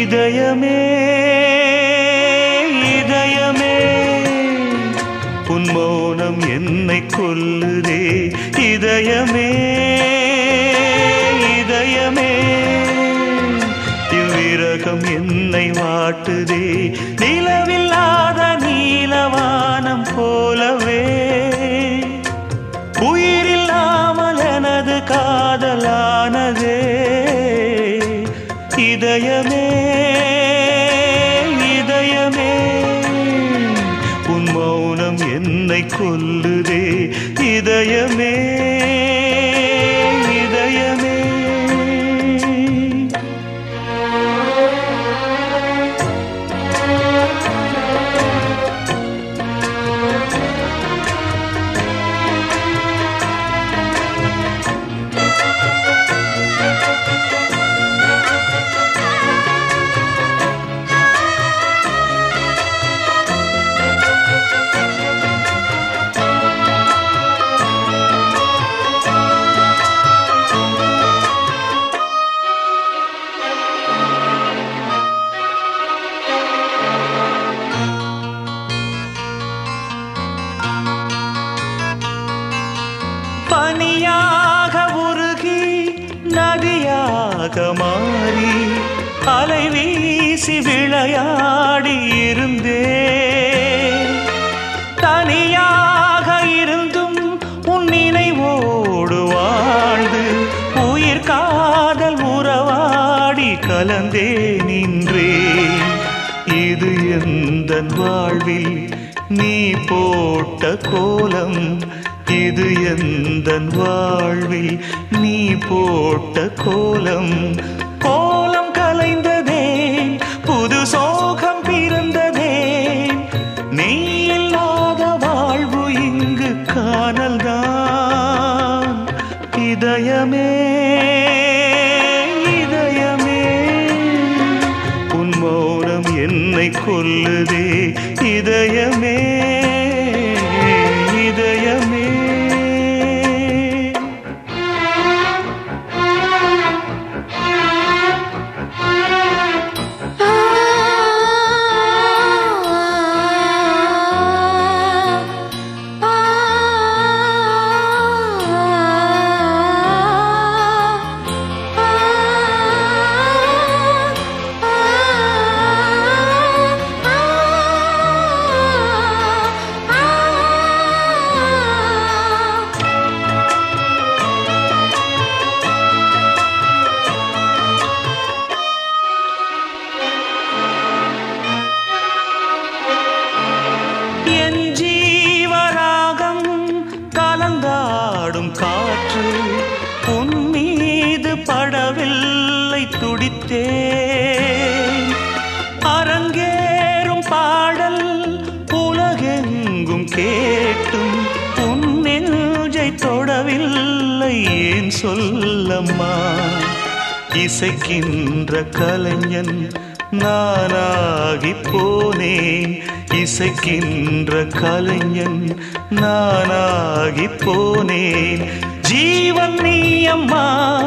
இதயமே இதயமே. உன் மௌனம் என்னை கொல்லுதே இதயமே இதயமே. இவ்விரகம் என்னை வாட்டுதே நிலவில் என்னை நதியாக மாறி அலை வீசி விளையாடி இருந்தே தனியாக இருந்தும் உன் நினைவோடு வாழ்ந்து உயிர் காதல் உறவாடி கலந்தே நின்றே இது எந்த வாழ்வில் நீ போட்ட கோலம்? இது எந்த வாழ்வில் நீ போட்ட கோலம்? கோலம் கலைந்ததே புது சோகம் பிறந்ததே. நீ இல்லாத வாழ்வு இங்கு காணல்தான். இதயமே இதயமே. உன் மௌனம் என்னை கொல்லுதே இதயமே இதயமே. படவில்லை துடித்தே அரங்கேறும் பாடல் உலகெங்கும் கேட்டும். உன் நெஞ்சை தொடவில்லை ஏன் சொல்லம்மா? இசைக்கின்ற கலைஞன் நானாகி போனேன். இசைக்கின்ற கலைஞன் நானாகி போனேன். ஜீவன் நீ அம்மா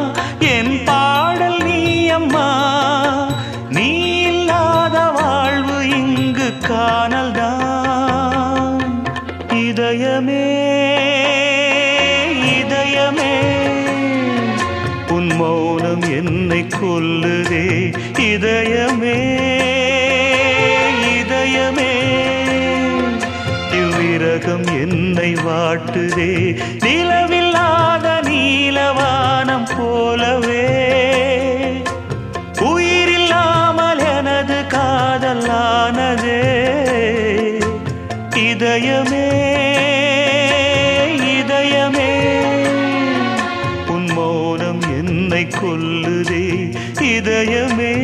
இதயமே இதயமே. உன் மௌனம் என்னை கொல்லுதே இதயமே இதயமே. இவ்விரகம் என்னை வாட்டுதே இதயமே இதயமே. உன் மௌனம் என்னை கொல்லுதே இதயமே.